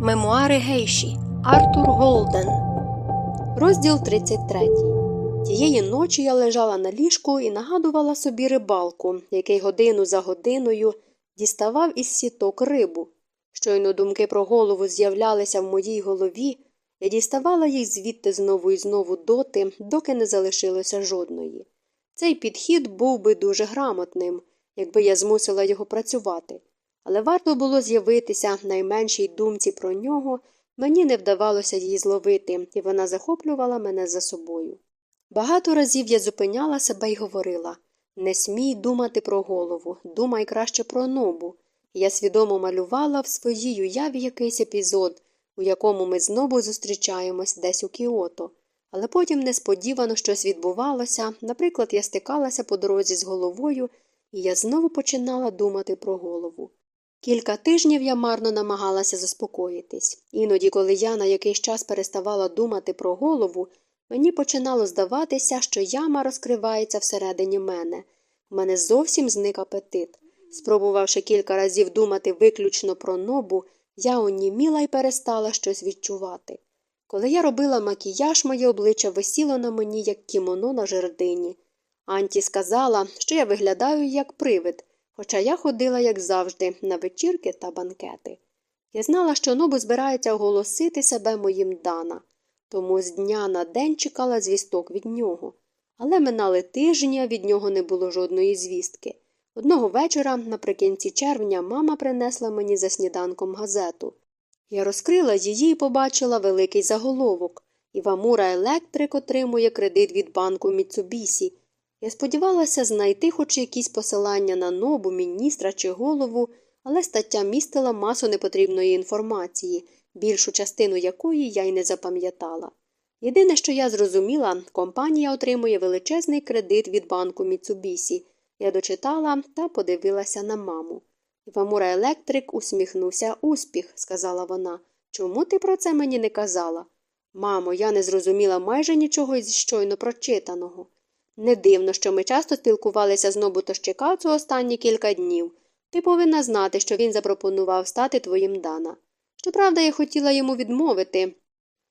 Мемуари Гейші Артур Голден. Розділ 33. Тієї ночі я лежала на ліжку і нагадувала собі рибалку, який годину за годиною діставав із сіток рибу. Щойно думки про голову з'являлися в моїй голові, я діставала їх звідти знову і знову доти, доки не залишилося жодної. Цей підхід був би дуже грамотним, якби я змусила його працювати але варто було з'явитися найменшій думці про нього, мені не вдавалося її зловити, і вона захоплювала мене за собою. Багато разів я зупиняла себе і говорила не смій думати про голову, думай краще про нобу. Я свідомо малювала в своїй уяві якийсь епізод, у якому ми знову зустрічаємось десь у кіото. Але потім несподівано щось відбувалося, наприклад, я стикалася по дорозі з головою, і я знову починала думати про голову. Кілька тижнів я марно намагалася заспокоїтись. Іноді, коли я на якийсь час переставала думати про голову, мені починало здаватися, що яма розкривається всередині мене. У мене зовсім зник апетит. Спробувавши кілька разів думати виключно про нобу, я оніміла і перестала щось відчувати. Коли я робила макіяж, моє обличчя висіло на мені, як кімоно на жердині. Анті сказала, що я виглядаю як привид хоча я ходила, як завжди, на вечірки та банкети. Я знала, що Нобу збирається оголосити себе моїм Дана, тому з дня на день чекала звісток від нього. Але минали тижні, від нього не було жодної звістки. Одного вечора, наприкінці червня, мама принесла мені за сніданком газету. Я розкрила її і побачила великий заголовок Івамура Електрик отримує кредит від банку Міцубісі я сподівалася знайти хоч якісь посилання на нобу, міністра чи голову, але стаття містила масу непотрібної інформації, більшу частину якої я й не запам'ятала. Єдине, що я зрозуміла, компанія отримує величезний кредит від банку Міцубісі. Я дочитала та подивилася на маму. Івамура Електрик усміхнувся успіх, сказала вона. Чому ти про це мені не казала? Мамо, я не зрозуміла майже нічого із щойно прочитаного. Не дивно, що ми часто спілкувалися з Нобутощикацу останні кілька днів. Ти повинна знати, що він запропонував стати твоїм Дана. Щоправда, я хотіла йому відмовити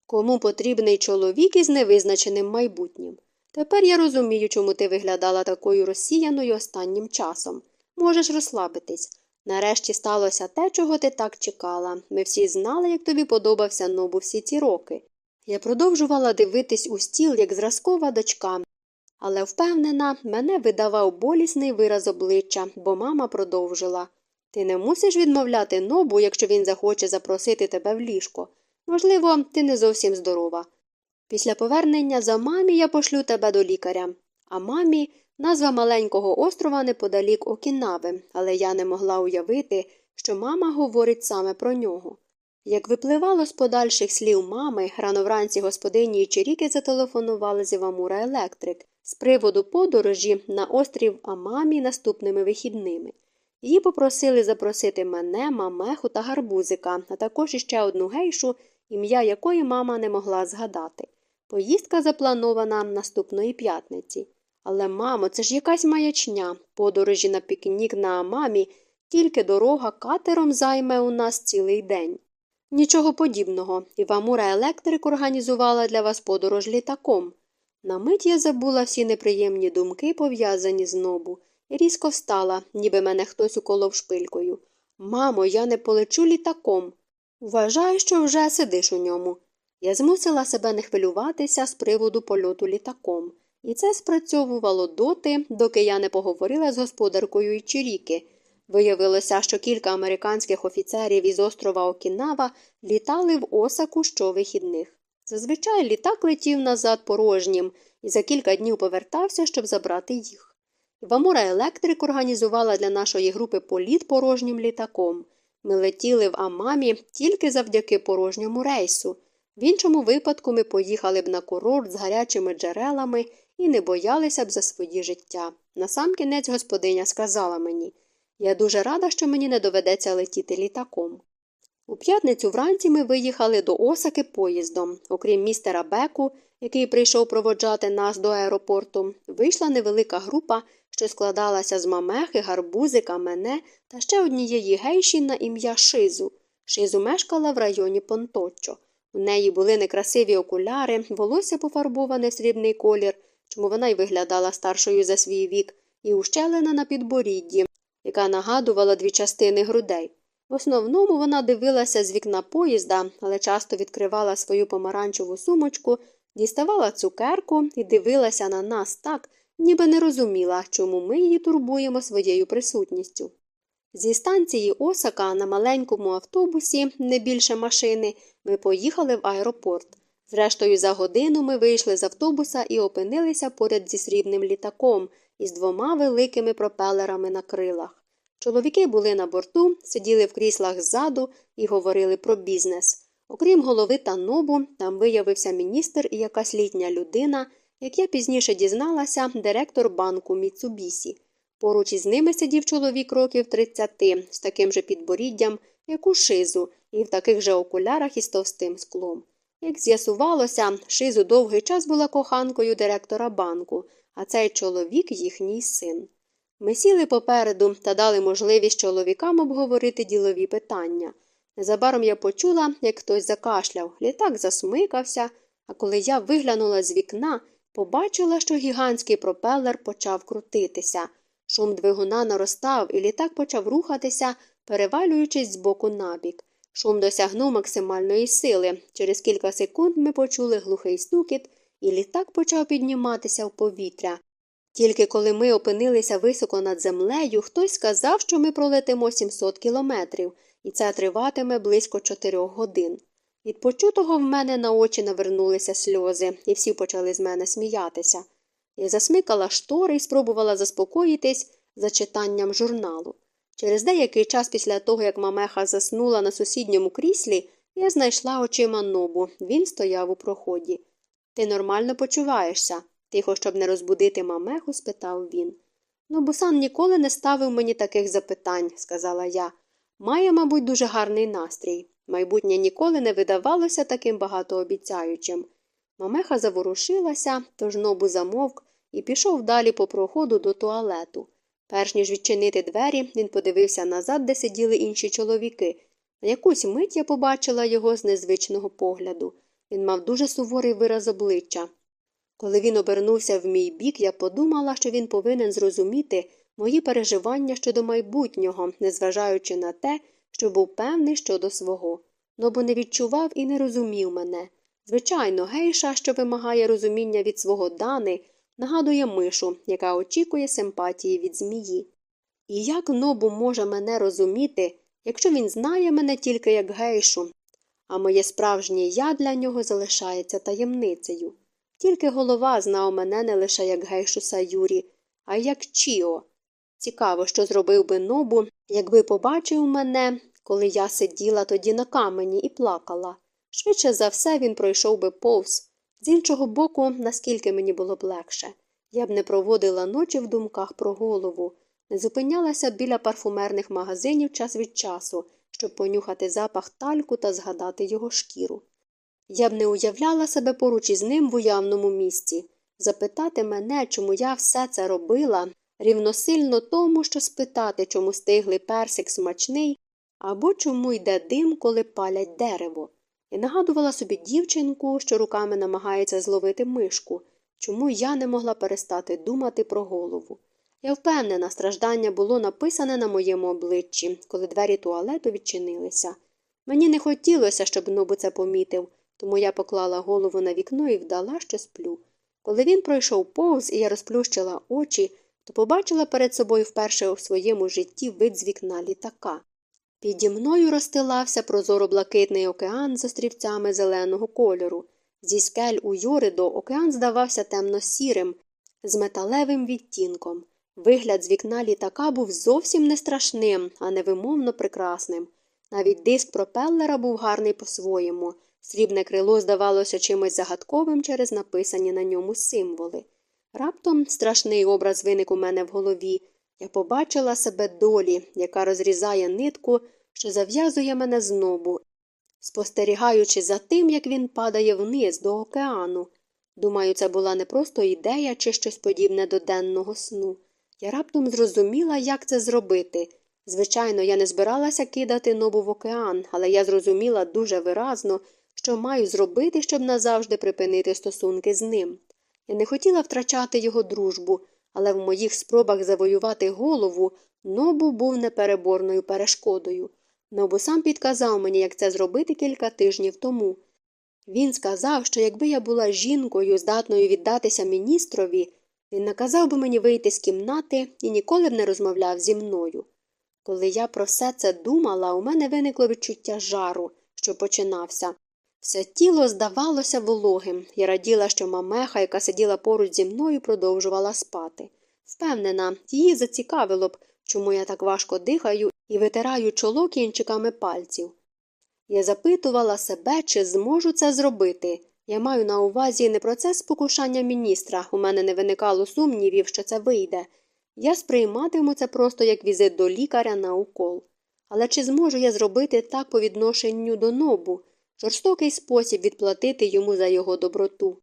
кому потрібний чоловік із невизначеним майбутнім. Тепер я розумію, чому ти виглядала такою розсіяною останнім часом. Можеш розслабитись. Нарешті сталося те, чого ти так чекала. Ми всі знали, як тобі подобався Нобу всі ці роки. Я продовжувала дивитись у стіл, як зразкова дочка, але, впевнена, мене видавав болісний вираз обличчя, бо мама продовжила Ти не мусиш відмовляти нобу, якщо він захоче запросити тебе в ліжко. Можливо, ти не зовсім здорова. Після повернення за мамі я пошлю тебе до лікаря. А мамі назва маленького острова неподалік Окінави, але я не могла уявити, що мама говорить саме про нього. Як випливало з подальших слів мами, рано вранці господині Чиріки зателефонували з Івамура Електрик з приводу подорожі на острів Амамі наступними вихідними. Її попросили запросити мене, мамеху та гарбузика, а також іще одну гейшу, ім'я якої мама не могла згадати. Поїздка запланована наступної п'ятниці. Але, мамо, це ж якась маячня. Подорожі на пікнік на Амамі, тільки дорога катером займе у нас цілий день. Нічого подібного. Івамура Електрик організувала для вас подорож літаком. На мить я забула всі неприємні думки, пов'язані з нобу, і різко встала, ніби мене хтось уколов шпилькою. Мамо, я не полечу літаком. Вважаю, що вже сидиш у ньому. Я змусила себе не хвилюватися з приводу польоту літаком, і це спрацьовувало доти, доки я не поговорила з господаркою Ічіріки. Виявилося, що кілька американських офіцерів із острова Окінава літали в осаку щовихідних. Зазвичай літак летів назад порожнім і за кілька днів повертався, щоб забрати їх. Вамура Електрик організувала для нашої групи політ порожнім літаком. Ми летіли в Амамі тільки завдяки порожньому рейсу. В іншому випадку ми поїхали б на курорт з гарячими джерелами і не боялися б за свої життя. Насамкінець господиня сказала мені я дуже рада, що мені не доведеться летіти літаком. У п'ятницю вранці ми виїхали до Осаки поїздом. Окрім містера Беку, який прийшов проводжати нас до аеропорту, вийшла невелика група, що складалася з мамехи, гарбузика, мене та ще однієї гейші на ім'я Шизу. Шизу мешкала в районі Понточчо. У неї були некрасиві окуляри, волосся пофарбоване в срібний колір, чому вона й виглядала старшою за свій вік, і ущелина на підборідді, яка нагадувала дві частини грудей. В основному вона дивилася з вікна поїзда, але часто відкривала свою помаранчеву сумочку, діставала цукерку і дивилася на нас так, ніби не розуміла, чому ми її турбуємо своєю присутністю. Зі станції Осака на маленькому автобусі, не більше машини, ми поїхали в аеропорт. Зрештою, за годину ми вийшли з автобуса і опинилися поряд зі срібним літаком із двома великими пропелерами на крилах. Чоловіки були на борту, сиділи в кріслах ззаду і говорили про бізнес. Окрім голови та нобу, там виявився міністр і якась літня людина, як я пізніше дізналася, директор банку Міцубісі. Поруч із ними сидів чоловік років 30 з таким же підборіддям, як у шизу, і в таких же окулярах із товстим склом. Як з'ясувалося, шизу довгий час була коханкою директора банку, а цей чоловік їхній син. Ми сіли попереду та дали можливість чоловікам обговорити ділові питання. Незабаром я почула, як хтось закашляв, літак засмикався, а коли я виглянула з вікна, побачила, що гігантський пропелер почав крутитися. Шум двигуна наростав, і літак почав рухатися, перевалюючись з боку набік. Шум досягнув максимальної сили. Через кілька секунд ми почули глухий стукіт, і літак почав підніматися в повітря. Тільки коли ми опинилися високо над землею, хтось сказав, що ми пролетимо 700 кілометрів, і це триватиме близько чотирьох годин. Від почутого в мене на очі навернулися сльози, і всі почали з мене сміятися. Я засмикала штори і спробувала заспокоїтись за читанням журналу. Через деякий час після того, як мамеха заснула на сусідньому кріслі, я знайшла очима нобу. Він стояв у проході. Ти нормально почуваєшся? Тихо, щоб не розбудити мамеху, спитав він. Нобусан ніколи не ставив мені таких запитань, сказала я. Має, мабуть, дуже гарний настрій. Майбутнє ніколи не видавалося таким багатообіцяючим. Мамеха заворушилася, тож нобу замовк і пішов далі по проходу до туалету. Перш ніж відчинити двері, він подивився назад, де сиділи інші чоловіки. На якусь мить я побачила його з незвичного погляду. Він мав дуже суворий вираз обличчя. Коли він обернувся в мій бік, я подумала, що він повинен зрозуміти мої переживання щодо майбутнього, незважаючи на те, що був певний щодо свого. Нобо не відчував і не розумів мене. Звичайно, гейша, що вимагає розуміння від свого дани, нагадує мишу, яка очікує симпатії від змії. І як нобу може мене розуміти, якщо він знає мене тільки як гейшу, а моє справжнє я для нього залишається таємницею. Тільки голова знав мене не лише як гейшу Саюрі, а як Чіо. Цікаво, що зробив би нобу, якби побачив мене, коли я сиділа тоді на камені і плакала. Швидше за все він пройшов би повз. З іншого боку, наскільки мені було б легше, я б не проводила ночі в думках про голову, не зупинялася біля парфумерних магазинів час від часу, щоб понюхати запах тальку та згадати його шкіру. Я б не уявляла себе поруч із ним в уявному місці. Запитати мене, чому я все це робила, рівносильно тому, що спитати, чому стиглий персик смачний, або чому йде дим, коли палять дерево. І нагадувала собі дівчинку, що руками намагається зловити мишку, чому я не могла перестати думати про голову. Я впевнена, страждання було написане на моєму обличчі, коли двері туалету відчинилися. Мені не хотілося, щоб Нобу це помітив, тому я поклала голову на вікно і вдала, що сплю. Коли він пройшов повз і я розплющила очі, то побачила перед собою вперше у своєму житті вид з вікна літака. Піді мною розстилався прозоро блакитний океан з острівцями зеленого кольору. Зі скель у Йоридо океан здавався темно сірим, з металевим відтінком. Вигляд з вікна літака був зовсім не страшним, а невимовно прекрасним. Навіть диск пропеллера був гарний по-своєму. Срібне крило здавалося чимось загадковим через написані на ньому символи. Раптом страшний образ виник у мене в голові. Я побачила себе долі, яка розрізає нитку, що зав'язує мене знобу, спостерігаючи за тим, як він падає вниз до океану. Думаю, це була не просто ідея чи щось подібне до денного сну. Я раптом зрозуміла, як це зробити. Звичайно, я не збиралася кидати нобу в океан, але я зрозуміла дуже виразно, що маю зробити, щоб назавжди припинити стосунки з ним. Я не хотіла втрачати його дружбу, але в моїх спробах завоювати голову нобу був непереборною перешкодою. Нобу сам підказав мені, як це зробити кілька тижнів тому. Він сказав, що якби я була жінкою, здатною віддатися міністрові, він наказав би мені вийти з кімнати і ніколи б не розмовляв зі мною. Коли я про все це думала, у мене виникло відчуття жару, що починався. Все тіло здавалося вологим, я раділа, що мамеха, яка сиділа поруч зі мною, продовжувала спати. Впевнена, її зацікавило б, чому я так важко дихаю і витираю чоло кінчиками пальців. Я запитувала себе, чи зможу це зробити. Я маю на увазі не процес спокушання міністра, у мене не виникало сумнівів, що це вийде. Я сприйматиму це просто як візит до лікаря на укол. Але чи зможу я зробити так по відношенню до нобу, жорстокий спосіб відплатити йому за його доброту?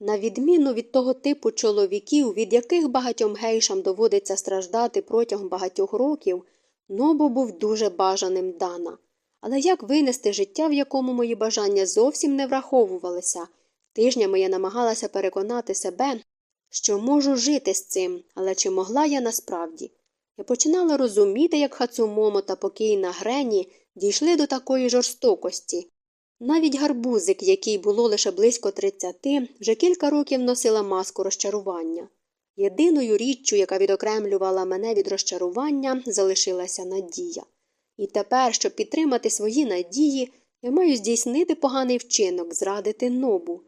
На відміну від того типу чоловіків, від яких багатьом гейшам доводиться страждати протягом багатьох років, нобу був дуже бажаним дана. Але як винести життя, в якому мої бажання зовсім не враховувалися? Тижнями я намагалася переконати себе, що можу жити з цим, але чи могла я насправді? Я починала розуміти, як Хацумомо та покійна Грені дійшли до такої жорстокості. Навіть гарбузик, який було лише близько тридцяти, вже кілька років носила маску розчарування. Єдиною річчю, яка відокремлювала мене від розчарування, залишилася надія. І тепер, щоб підтримати свої надії, я маю здійснити поганий вчинок, зрадити нобу.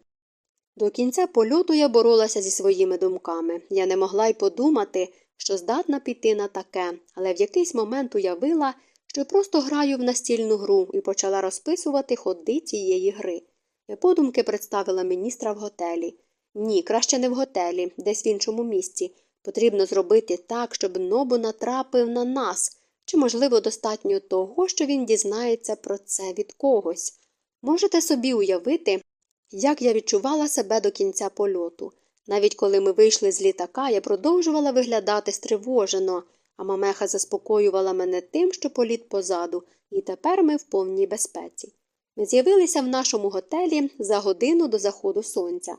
До кінця польоту я боролася зі своїми думками. Я не могла й подумати, що здатна піти на таке, але в якийсь момент уявила, що просто граю в настільну гру і почала розписувати ходи цієї гри. Я подумки представила міністра в готелі. Ні, краще не в готелі, десь в іншому місці. Потрібно зробити так, щоб нобу натрапив на нас. Чи, можливо, достатньо того, що він дізнається про це від когось. Можете собі уявити, як я відчувала себе до кінця польоту. Навіть коли ми вийшли з літака, я продовжувала виглядати стривожено, а мамеха заспокоювала мене тим, що політ позаду, і тепер ми в повній безпеці. Ми з'явилися в нашому готелі за годину до заходу сонця.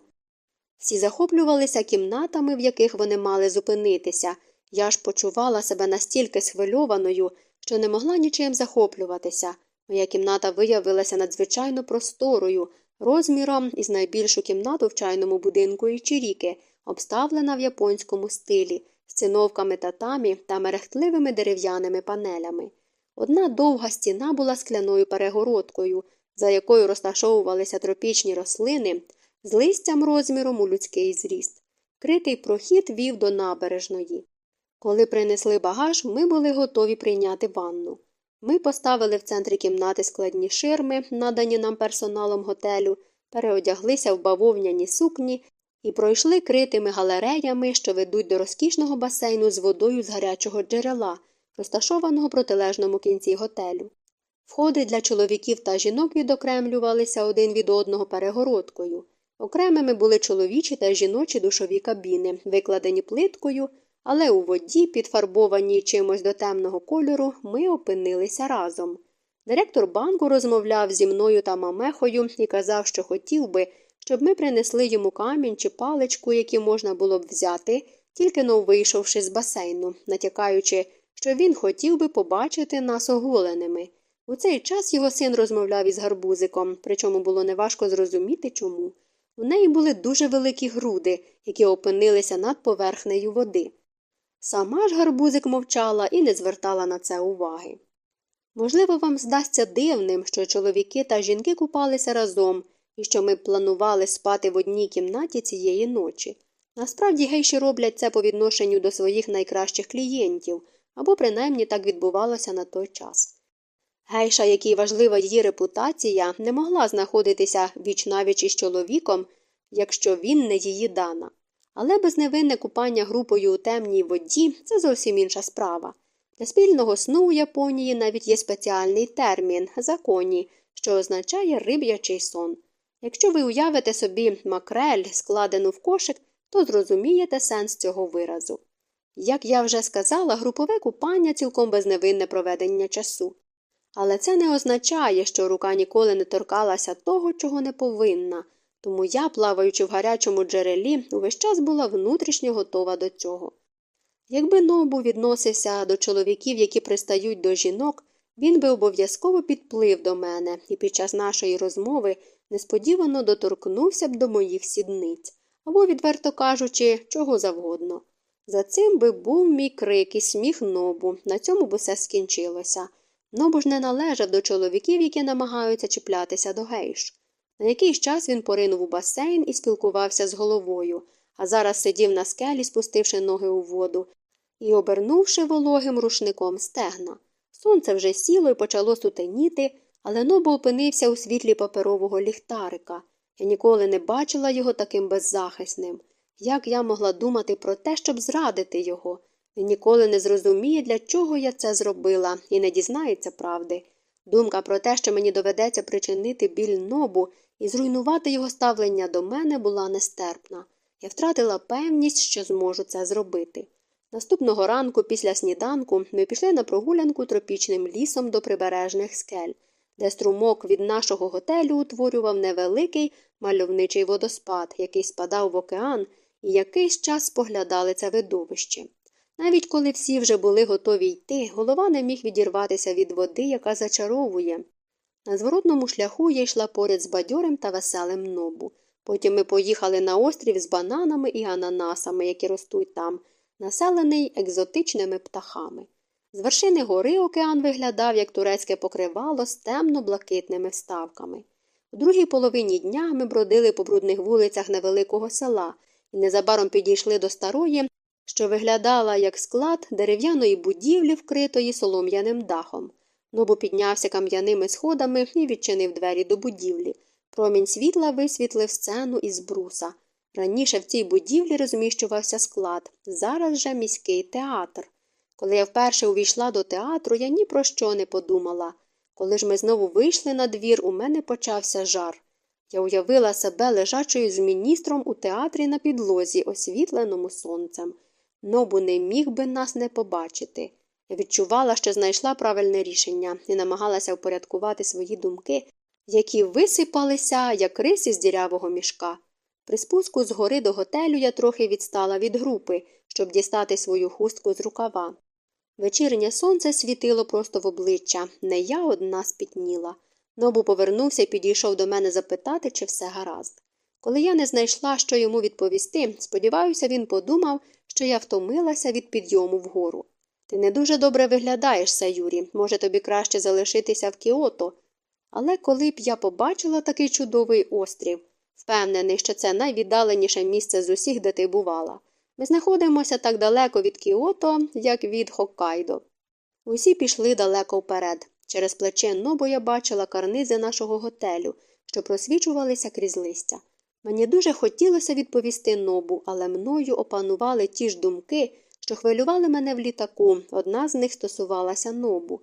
Всі захоплювалися кімнатами, в яких вони мали зупинитися. Я ж почувала себе настільки схвильованою, що не могла нічим захоплюватися. Моя кімната виявилася надзвичайно просторою, розміром із найбільшу кімнату в чайному будинку Ічіріки, обставлена в японському стилі, з циновками татамі та мерехтливими дерев'яними панелями. Одна довга стіна була скляною перегородкою, за якою розташовувалися тропічні рослини з листям розміром у людський зріст. Критий прохід вів до набережної. Коли принесли багаж, ми були готові прийняти ванну. Ми поставили в центрі кімнати складні ширми, надані нам персоналом готелю, переодяглися в бавовняні сукні і пройшли критими галереями, що ведуть до розкішного басейну з водою з гарячого джерела, розташованого в протилежному кінці готелю. Входи для чоловіків та жінок відокремлювалися один від одного перегородкою. Окремими були чоловічі та жіночі душові кабіни, викладені плиткою, але у воді, підфарбованій чимось до темного кольору, ми опинилися разом. Директор банку розмовляв зі мною та мамехою і казав, що хотів би, щоб ми принесли йому камінь чи паличку, які можна було б взяти, тільки но вийшовши з басейну, натякаючи, що він хотів би побачити нас оголеними. У цей час його син розмовляв із гарбузиком, причому було неважко зрозуміти чому. У неї були дуже великі груди, які опинилися над поверхнею води. Сама ж гарбузик мовчала і не звертала на це уваги. Можливо, вам здасться дивним, що чоловіки та жінки купалися разом і що ми планували спати в одній кімнаті цієї ночі. Насправді гейші роблять це по відношенню до своїх найкращих клієнтів, або принаймні так відбувалося на той час. Гейша, якій важлива її репутація, не могла знаходитися віч навіч із чоловіком, якщо він не її дана. Але безневинне купання групою у темній воді це зовсім інша справа. Для спільного сну у Японії навіть є спеціальний термін законі, що означає риб'ячий сон. Якщо ви уявите собі макрель, складену в кошик, то зрозумієте сенс цього виразу. Як я вже сказала, групове купання цілком безневинне проведення часу. Але це не означає, що рука ніколи не торкалася того, чого не повинна, тому я, плаваючи в гарячому джерелі, увесь час була внутрішньо готова до цього. Якби Нобу відносився до чоловіків, які пристають до жінок, він би обов'язково підплив до мене і під час нашої розмови несподівано доторкнувся б до моїх сідниць або, відверто кажучи, чого завгодно. За цим би був мій крик і сміх нобу, на цьому б усе скінчилося. Нобу ж не належав до чоловіків, які намагаються чіплятися до гейш. На якийсь час він поринув у басейн і спілкувався з головою, а зараз сидів на скелі, спустивши ноги у воду і обернувши вологим рушником стегна. Сонце вже сіло і почало сутеніти, але Нобу опинився у світлі паперового ліхтарика. Я ніколи не бачила його таким беззахисним. Як я могла думати про те, щоб зрадити його? Він ніколи не зрозуміє, для чого я це зробила, і не дізнається правди. Думка про те, що мені доведеться причинити біль нобу і зруйнувати його ставлення до мене, була нестерпна. Я втратила певність, що зможу це зробити. Наступного ранку, після сніданку, ми пішли на прогулянку тропічним лісом до прибережних скель, де струмок від нашого готелю утворював невеликий мальовничий водоспад, який спадав в океан, і якийсь час споглядали це видовище. Навіть коли всі вже були готові йти, голова не міг відірватися від води, яка зачаровує. На зворотному шляху я йшла поряд з бадьорим та веселим нобу. Потім ми поїхали на острів з бананами і ананасами, які ростуть там, населений екзотичними птахами. З вершини гори океан виглядав, як турецьке покривало з темно блакитними вставками. У другій половині дня ми бродили по брудних вулицях невеликого села і незабаром підійшли до старої, що виглядала як склад дерев'яної будівлі, вкритої солом'яним дахом. Нобу піднявся кам'яними сходами і відчинив двері до будівлі. Промінь світла висвітлив сцену із бруса. Раніше в цій будівлі розміщувався склад, зараз же міський театр. Коли я вперше увійшла до театру, я ні про що не подумала. Коли ж ми знову вийшли на двір, у мене почався жар. Я уявила себе лежачою з міністром у театрі на підлозі, освітленому сонцем. Нобу не міг би нас не побачити. Я відчувала, що знайшла правильне рішення і намагалася впорядкувати свої думки, які висипалися, як рис із дірявого мішка. При спуску з гори до готелю я трохи відстала від групи, щоб дістати свою хустку з рукава. Вечірнє сонце світило просто в обличчя, не я одна спітніла. Нобу повернувся і підійшов до мене запитати, чи все гаразд. Коли я не знайшла, що йому відповісти, сподіваюся, він подумав, що я втомилася від підйому вгору. Ти не дуже добре виглядаєш, Саюрі, може, тобі краще залишитися в Кіото. Але коли б я побачила такий чудовий острів, впевнений, що це найвіддаленіше місце з усіх, де ти бувала. Ми знаходимося так далеко від Кіото, як від Хоккайдо. Усі пішли далеко вперед. Через плече Нобо я бачила карнизи нашого готелю, що просвічувалися крізь листя. Мені дуже хотілося відповісти нобу, але мною опанували ті ж думки, що хвилювали мене в літаку. Одна з них стосувалася нобу.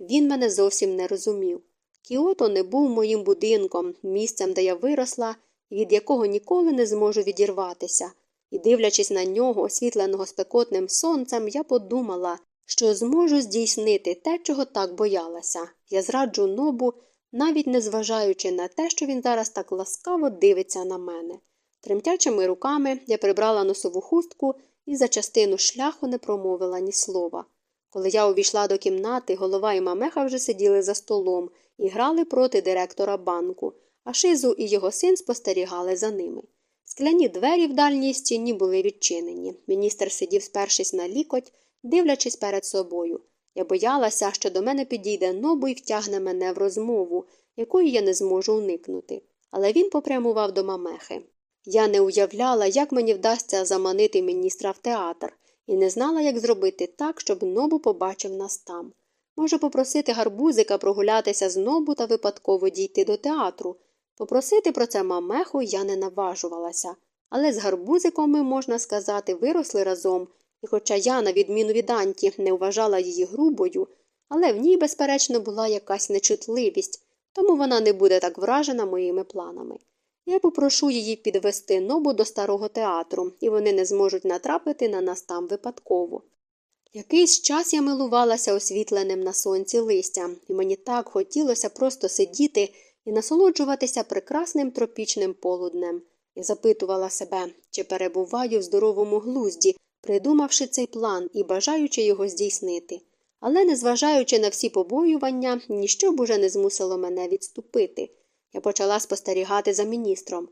Він мене зовсім не розумів. Кіото не був моїм будинком, місцем, де я виросла, від якого ніколи не зможу відірватися. І, дивлячись на нього, освітленого спекотним сонцем, я подумала, що зможу здійснити те, чого так боялася. Я зраджу нобу, навіть не зважаючи на те, що він зараз так ласкаво дивиться на мене. Тремтячими руками я прибрала носову хустку і за частину шляху не промовила ні слова. Коли я увійшла до кімнати, голова і мамеха вже сиділи за столом і грали проти директора банку, а шизу і його син спостерігали за ними. Скляні двері в дальній стіні були відчинені. Міністр сидів, спершись на лікоть, дивлячись перед собою. Я боялася, що до мене підійде нобу і втягне мене в розмову, якої я не зможу уникнути. Але він попрямував до мамехи. Я не уявляла, як мені вдасться заманити міністра в театр, і не знала, як зробити так, щоб нобу побачив нас там. Можу попросити гарбузика прогулятися з нобу та випадково дійти до театру. Попросити про це мамеху я не наважувалася, але з гарбузиком ми, можна сказати, виросли разом, і хоча я, на відміну від Анті, не вважала її грубою, але в ній, безперечно, була якась нечутливість, тому вона не буде так вражена моїми планами. Я попрошу її підвести нобу до старого театру, і вони не зможуть натрапити на нас там випадково. Якийсь час я милувалася освітленим на сонці листям, і мені так хотілося просто сидіти і насолоджуватися прекрасним тропічним полуднем. Я запитувала себе, чи перебуваю в здоровому глузді, придумавши цей план і бажаючи його здійснити. Але, незважаючи на всі побоювання, ніщо б уже не змусило мене відступити. Я почала спостерігати за міністром.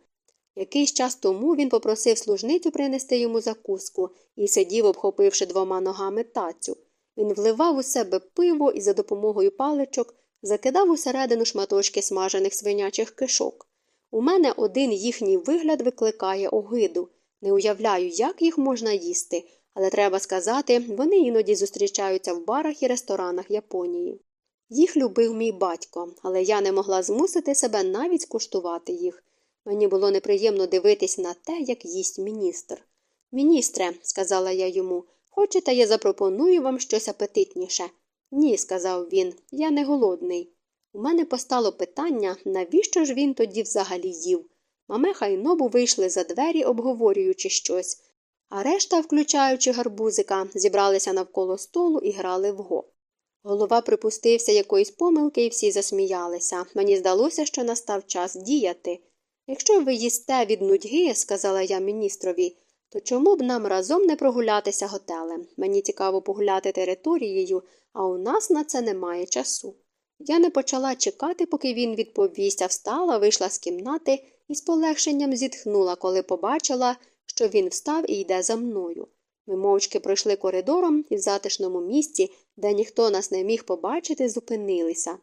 Якийсь час тому він попросив служницю принести йому закуску і сидів, обхопивши двома ногами тацю. Він вливав у себе пиво і за допомогою паличок закидав усередину шматочки смажених свинячих кишок. У мене один їхній вигляд викликає огиду. Не уявляю, як їх можна їсти, але треба сказати, вони іноді зустрічаються в барах і ресторанах Японії. Їх любив мій батько, але я не могла змусити себе навіть скуштувати їх. Мені було неприємно дивитись на те, як їсть міністр. Міністре, сказала я йому, хочете, я запропоную вам щось апетитніше. Ні, сказав він, я не голодний. У мене постало питання, навіщо ж він тоді взагалі їв. Мамеха й нобу вийшли за двері, обговорюючи щось, а решта, включаючи гарбузика, зібралися навколо столу і грали в го. Голова припустився якоїсь помилки, і всі засміялися. Мені здалося, що настав час діяти. Якщо ви їсте від нудьги, сказала я міністрові, то чому б нам разом не прогулятися готелем? Мені цікаво погуляти територією, а у нас на це немає часу. Я не почала чекати, поки він відповість, а встала, вийшла з кімнати і з полегшенням зітхнула, коли побачила, що він встав і йде за мною. Ми мовчки пройшли коридором і в затишному місці, де ніхто нас не міг побачити, зупинилися.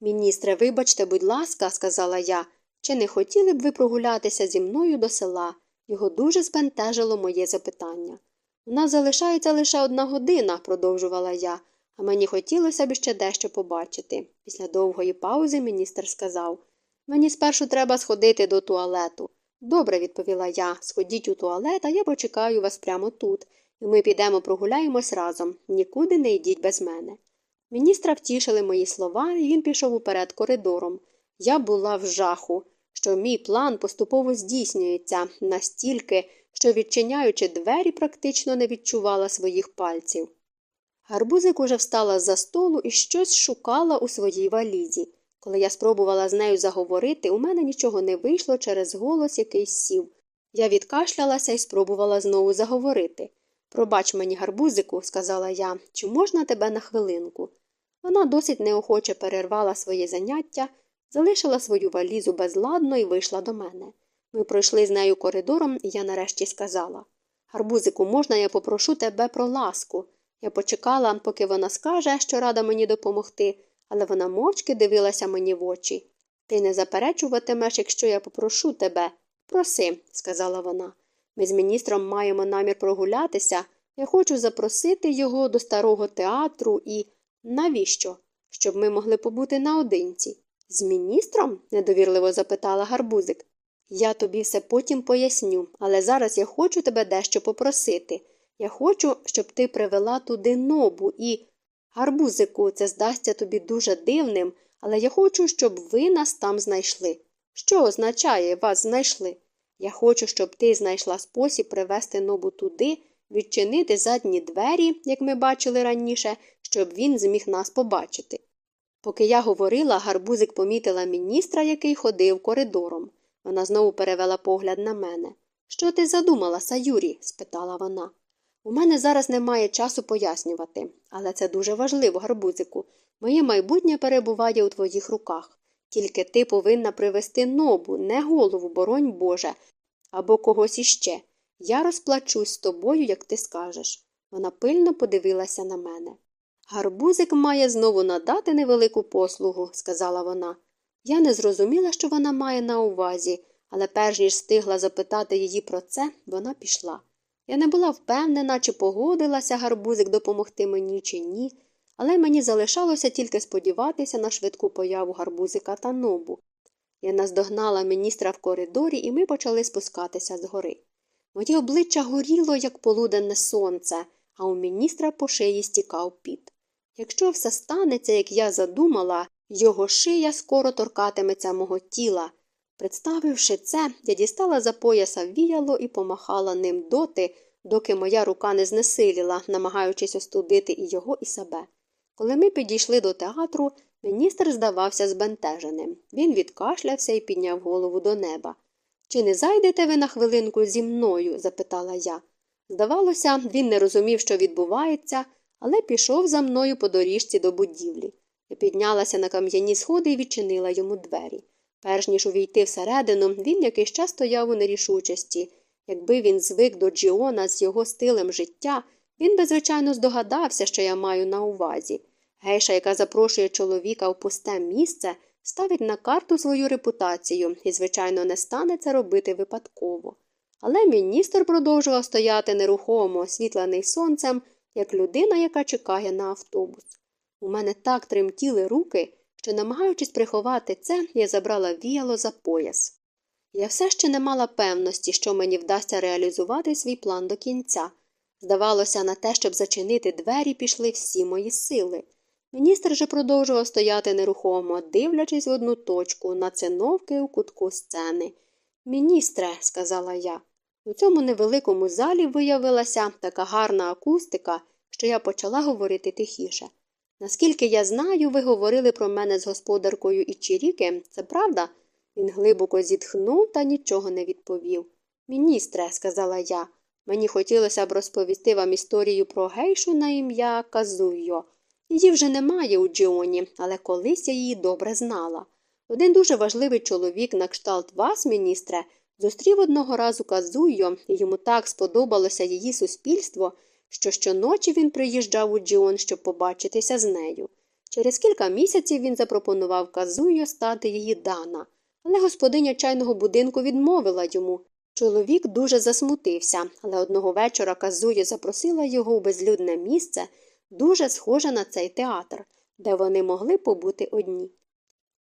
Міністре, вибачте, будь ласка, сказала я, чи не хотіли б ви прогулятися зі мною до села? Його дуже збентежило моє запитання. У нас залишається лише одна година, продовжувала я, а мені хотілося б ще дещо побачити. Після довгої паузи міністр сказав Мені спершу треба сходити до туалету. Добре, відповіла я, сходіть у туалет, а я почекаю вас прямо тут, і ми підемо прогуляємось разом, нікуди не йдіть без мене. Міністра втішили мої слова, і він пішов уперед коридором. Я була в жаху, що мій план поступово здійснюється настільки, що, відчиняючи двері, практично не відчувала своїх пальців. Гарбузик уже встала за столу і щось шукала у своїй валізі. Коли я спробувала з нею заговорити, у мене нічого не вийшло через голос, який сів. Я відкашлялася і спробувала знову заговорити. Пробач мені, гарбузику, сказала я, чи можна тебе на хвилинку? Вона досить неохоче перервала своє заняття, залишила свою валізу безладно і вийшла до мене. Ми пройшли з нею коридором, і я нарешті сказала Гарбузику, можна я попрошу тебе про ласку? Я почекала, поки вона скаже, що рада мені допомогти, але вона мовчки дивилася мені в очі. Ти не заперечуватимеш, якщо я попрошу тебе. Проси, сказала вона. Ми з міністром маємо намір прогулятися. Я хочу запросити його до старого театру і. Навіщо? Щоб ми могли побути наодинці. З міністром? недовірливо запитала гарбузик. Я тобі все потім поясню, але зараз я хочу тебе дещо попросити. Я хочу, щоб ти привела туди нобу і. Гарбузику, це здасться тобі дуже дивним, але я хочу, щоб ви нас там знайшли. Що означає вас знайшли? Я хочу, щоб ти знайшла спосіб привести нобу туди, відчинити задні двері, як ми бачили раніше, щоб він зміг нас побачити. Поки я говорила, гарбузик помітила міністра, який ходив коридором. Вона знову перевела погляд на мене. Що ти задумала, Саюрі? спитала вона. У мене зараз немає часу пояснювати, але це дуже важливо, гарбузику. Моє майбутнє перебуває у твоїх руках. Тільки ти повинна привести нобу, не голову, боронь Боже, або когось іще. Я розплачусь з тобою, як ти скажеш. Вона пильно подивилася на мене. Гарбузик має знову надати невелику послугу, сказала вона. Я не зрозуміла, що вона має на увазі, але перш ніж встигла запитати її про це, вона пішла. Я не була впевнена, чи погодилася гарбузик допомогти мені, чи ні, але мені залишалося тільки сподіватися на швидку появу гарбузика та нобу. Я наздогнала міністра в коридорі, і ми почали спускатися згори. Моє обличчя горіло, як полуденне сонце, а у міністра по шиї стікав піт. Якщо все станеться, як я задумала, його шия скоро торкатиметься мого тіла. Представивши це, я дістала за пояса віяло і помахала ним доти, доки моя рука не знесиліла, намагаючись остудити і його, і себе. Коли ми підійшли до театру, міністр здавався збентеженим. Він відкашлявся і підняв голову до неба. Чи не зайдете ви на хвилинку зі мною? запитала я. Здавалося, він не розумів, що відбувається, але пішов за мною по доріжці до будівлі. Я піднялася на кам'яні сходи і відчинила йому двері. Перш ніж увійти всередину, він якийсь час стояв у нерішучості. Якби він звик до Джіона з його стилем життя, він би, звичайно, здогадався, що я маю на увазі. Гейша, яка запрошує чоловіка в пусте місце, ставить на карту свою репутацію і, звичайно, не стане це робити випадково. Але міністр продовжував стояти нерухомо, освітлений сонцем, як людина, яка чекає на автобус. У мене так тремтіли руки, що, намагаючись приховати це, я забрала віяло за пояс. Я все ще не мала певності, що мені вдасться реалізувати свій план до кінця. Здавалося, на те, щоб зачинити двері, пішли всі мої сили. Міністр же продовжував стояти нерухомо, дивлячись в одну точку на циновки у кутку сцени. Міністре, сказала я, у цьому невеликому залі виявилася така гарна акустика, що я почала говорити тихіше. Наскільки я знаю, ви говорили про мене з господаркою Ічіріки, це правда? Він глибоко зітхнув та нічого не відповів. Міністре, сказала я, мені хотілося б розповісти вам історію про гейшу на ім'я Казуйо. Її вже немає у Джіоні, але колись я її добре знала. Один дуже важливий чоловік на кшталт вас, міністре, зустрів одного разу Казуйо, і йому так сподобалося її суспільство, що щоночі він приїжджав у Джіон, щоб побачитися з нею. Через кілька місяців він запропонував Казуйо стати її Дана, але господиня чайного будинку відмовила йому. Чоловік дуже засмутився, але одного вечора Казуйо запросила його у безлюдне місце, дуже схоже на цей театр, де вони могли побути одні.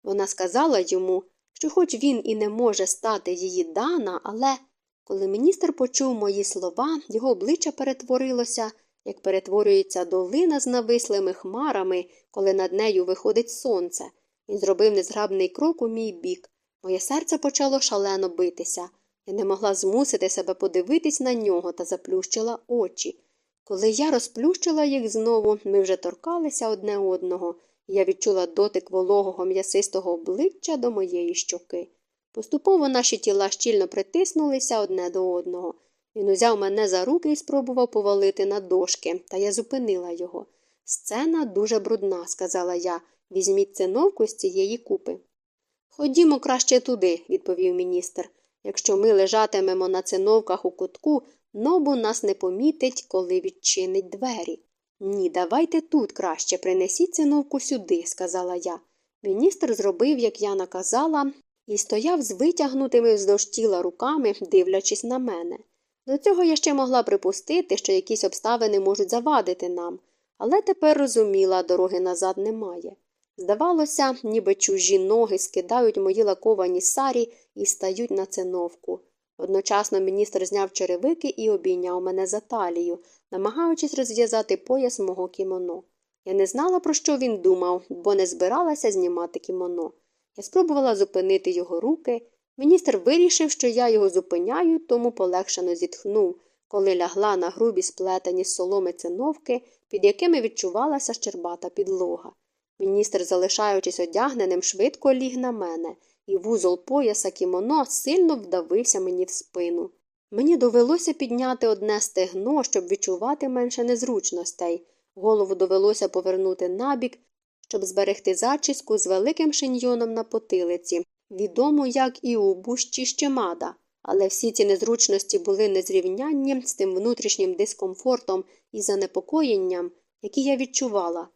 Вона сказала йому, що хоч він і не може стати її Дана, але коли міністр почув мої слова, його обличчя перетворилося, як перетворюється долина з навислими хмарами, коли над нею виходить сонце. Він зробив незграбний крок у мій бік. Моє серце почало шалено битися. Я не могла змусити себе подивитись на нього та заплющила очі. Коли я розплющила їх знову, ми вже торкалися одне одного, я відчула дотик вологого м'ясистого обличчя до моєї щоки. Поступово наші тіла щільно притиснулися одне до одного. Він узяв мене за руки і спробував повалити на дошки, та я зупинила його. Сцена дуже брудна, сказала я. Візьміть циновку з цієї купи. Ходімо краще туди, відповів міністр. Якщо ми лежатимемо на циновках у кутку, нобу нас не помітить, коли відчинить двері. Ні, давайте тут краще принесіть циновку сюди, сказала я. Міністр зробив, як я наказала, і стояв з витягнутими вздовж тіла руками, дивлячись на мене. До цього я ще могла припустити, що якісь обставини можуть завадити нам, але тепер розуміла, дороги назад немає. Здавалося, ніби чужі ноги скидають мої лаковані сарі і стають на циновку. Одночасно міністр зняв черевики і обійняв мене за талію, намагаючись розв'язати пояс мого кімоно. Я не знала, про що він думав, бо не збиралася знімати кімоно. Я спробувала зупинити його руки. Міністр вирішив, що я його зупиняю, тому полегшено зітхнув, коли лягла на грубі сплетені з соломи циновки, під якими відчувалася щербата підлога. Міністр, залишаючись одягненим, швидко ліг на мене, і вузол пояса кімоно сильно вдавився мені в спину. Мені довелося підняти одне стегно, щоб відчувати менше незручностей. Голову довелося повернути набік, щоб зберегти зачіску з великим шиньйоном на потилиці, відомо як і у бущі щемада. Але всі ці незручності були незрівнянні з тим внутрішнім дискомфортом і занепокоєнням, які я відчувала.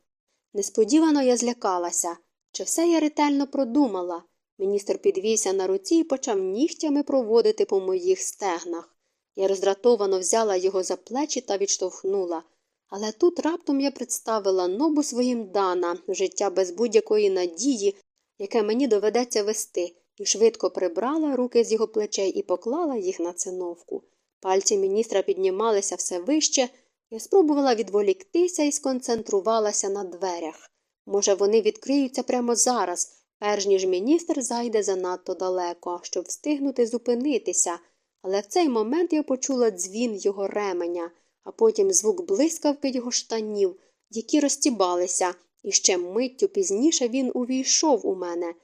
Несподівано я злякалася. Чи все я ретельно продумала? Міністр підвівся на руці і почав нігтями проводити по моїх стегнах. Я роздратовано взяла його за плечі та відштовхнула. Але тут раптом я представила нобу своїм дана, життя без будь-якої надії, яке мені доведеться вести, і швидко прибрала руки з його плечей і поклала їх на циновку. Пальці міністра піднімалися все вище. Я спробувала відволіктися і сконцентрувалася на дверях. Може, вони відкриються прямо зараз, перш ніж міністр зайде занадто далеко, щоб встигнути зупинитися, але в цей момент я почула дзвін його ременя, а потім звук блискавки його штанів, які розтібалися, і ще миттю пізніше він увійшов у мене.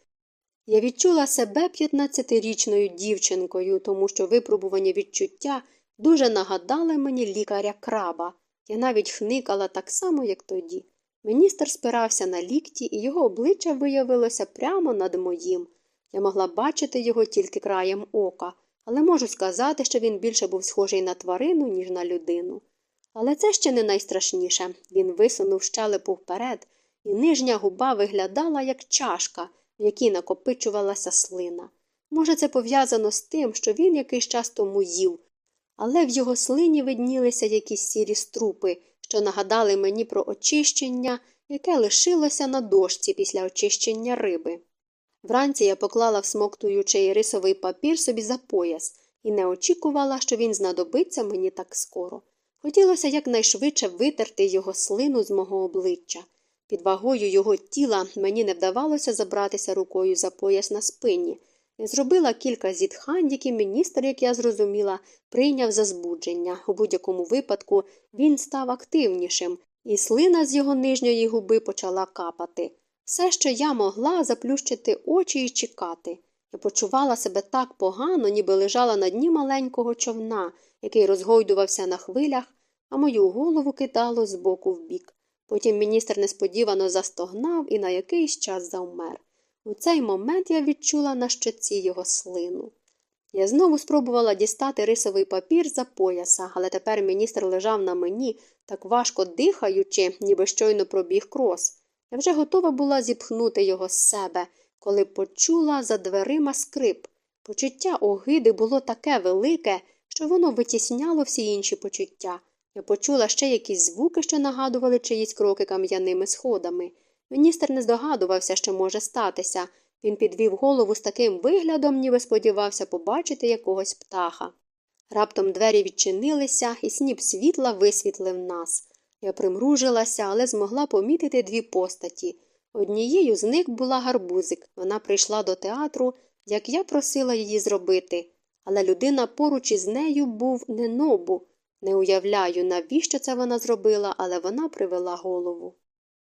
Я відчула себе 15-річною дівчинкою, тому що випробувані відчуття дуже нагадали мені лікаря краба. Я навіть хникала так само, як тоді. Міністр спирався на лікті, і його обличчя виявилося прямо над моїм. Я могла бачити його тільки краєм ока, але можу сказати, що він більше був схожий на тварину, ніж на людину. Але це ще не найстрашніше. Він висунув щелепу вперед, і нижня губа виглядала як чашка, в якій накопичувалася слина. Може, це пов'язано з тим, що він якийсь час тому їв, але в його слині виднілися якісь сірі струпи, що нагадали мені про очищення, яке лишилося на дошці після очищення риби. Вранці я поклала всмоктуючий рисовий папір собі за пояс і не очікувала, що він знадобиться мені так скоро. Хотілося якнайшвидше витерти його слину з мого обличчя. Під вагою його тіла мені не вдавалося забратися рукою за пояс на спині. Зробила кілька зітхань, які міністр, як я зрозуміла, прийняв за збудження. У будь-якому випадку він став активнішим, і слина з його нижньої губи почала капати. Все, що я могла, заплющити очі і чекати. Я почувала себе так погано, ніби лежала на дні маленького човна, який розгойдувався на хвилях, а мою голову кидало з боку в бік. Потім міністр несподівано застогнав і на якийсь час завмер. У цей момент я відчула на щоці його слину. Я знову спробувала дістати рисовий папір за пояса, але тепер міністр лежав на мені, так важко дихаючи, ніби щойно пробіг крос. Я вже готова була зіпхнути його з себе, коли почула за дверима скрип. Почуття огиди було таке велике, що воно витісняло всі інші почуття. Я почула ще якісь звуки, що нагадували чиїсь кроки кам'яними сходами. Міністр не здогадувався, що може статися. Він підвів голову з таким виглядом, ніби сподівався побачити якогось птаха. Раптом двері відчинилися, і сніп світла висвітлив нас. Я примружилася, але змогла помітити дві постаті. Однією з них була гарбузик. Вона прийшла до театру, як я просила її зробити. Але людина поруч із нею був не нобу. Не уявляю, навіщо це вона зробила, але вона привела голову.